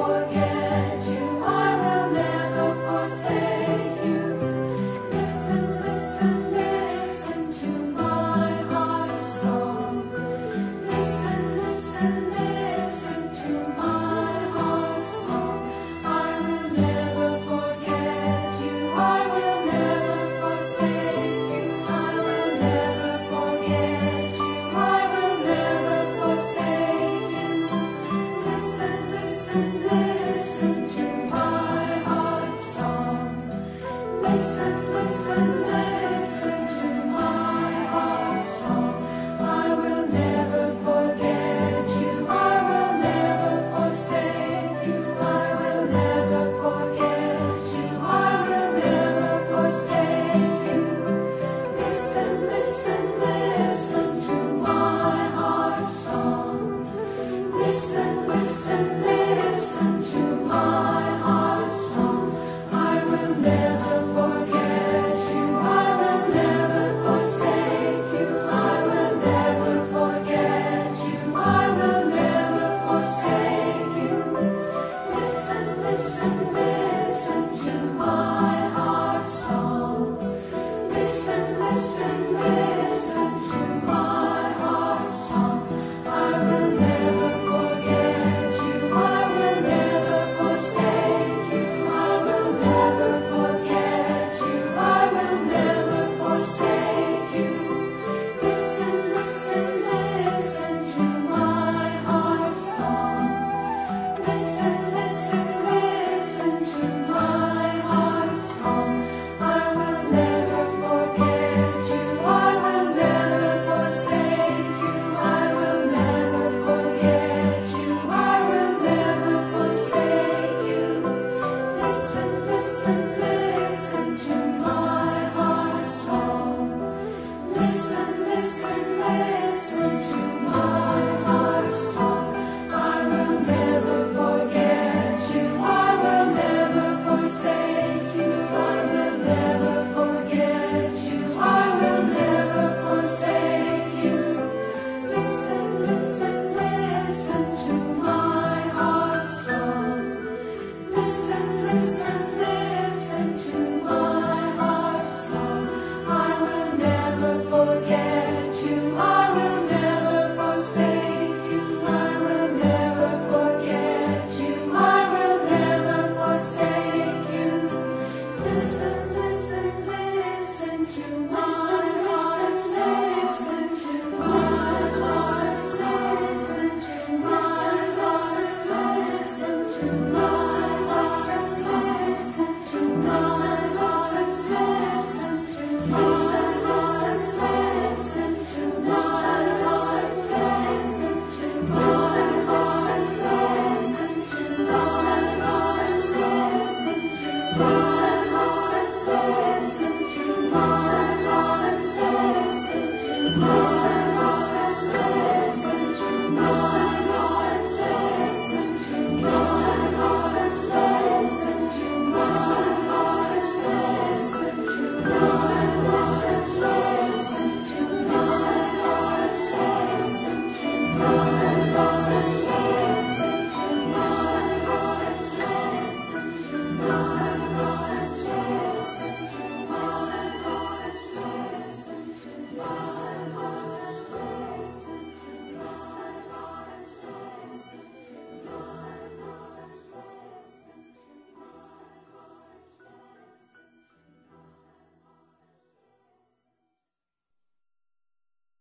forget.